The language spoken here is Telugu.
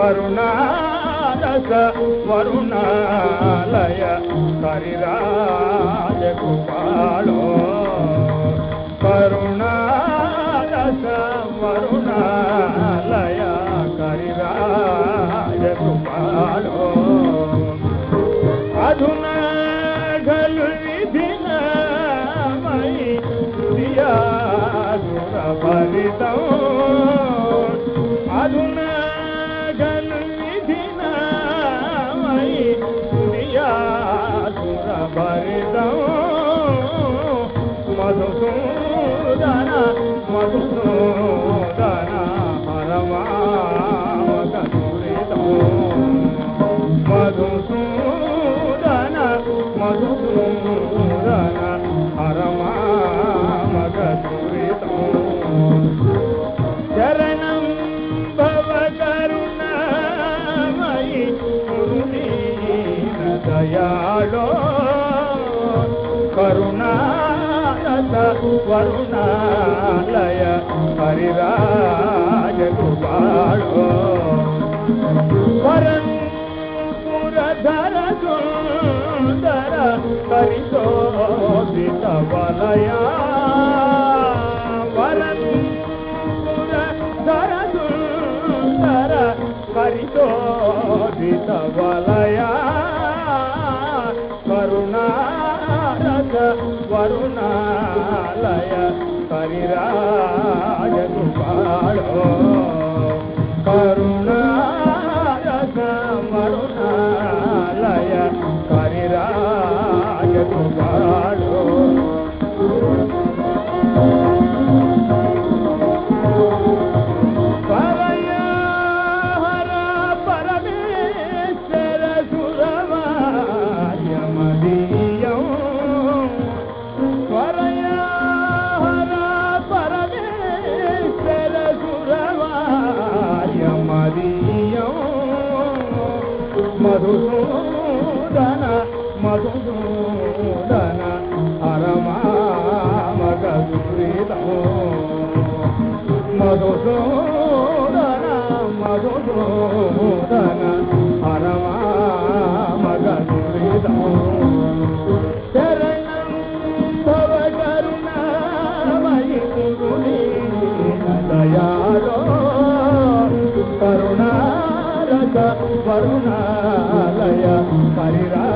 కరుణారస వరుణాలయ హరిరాజ గోపాలో కరుణారస వరుణాలయ హరిరాజ గోపాలో అధున గలు విధిన విధినమయి దియాదుర ఫలితం. అధునా దియాదుర మధుసూదన మధుసూదన పరమావక మధుసూదన మధుసూదన హరమామక శరణం భవ కరుణామయి దయాళో కరుణారస వరుణాలయ హరిరాజ కృపాళో పురధర సుందర పరిశోభిత వలయ వరం పురధర సుందర పరిశోభిత వలయ కరుణారస వరుణాలయ కరిరాజ కృపాళో కరుణ మధుసూదన మధుసూదన హరమామక సురీతం మధుసూదన కరుణాలయ పరిరా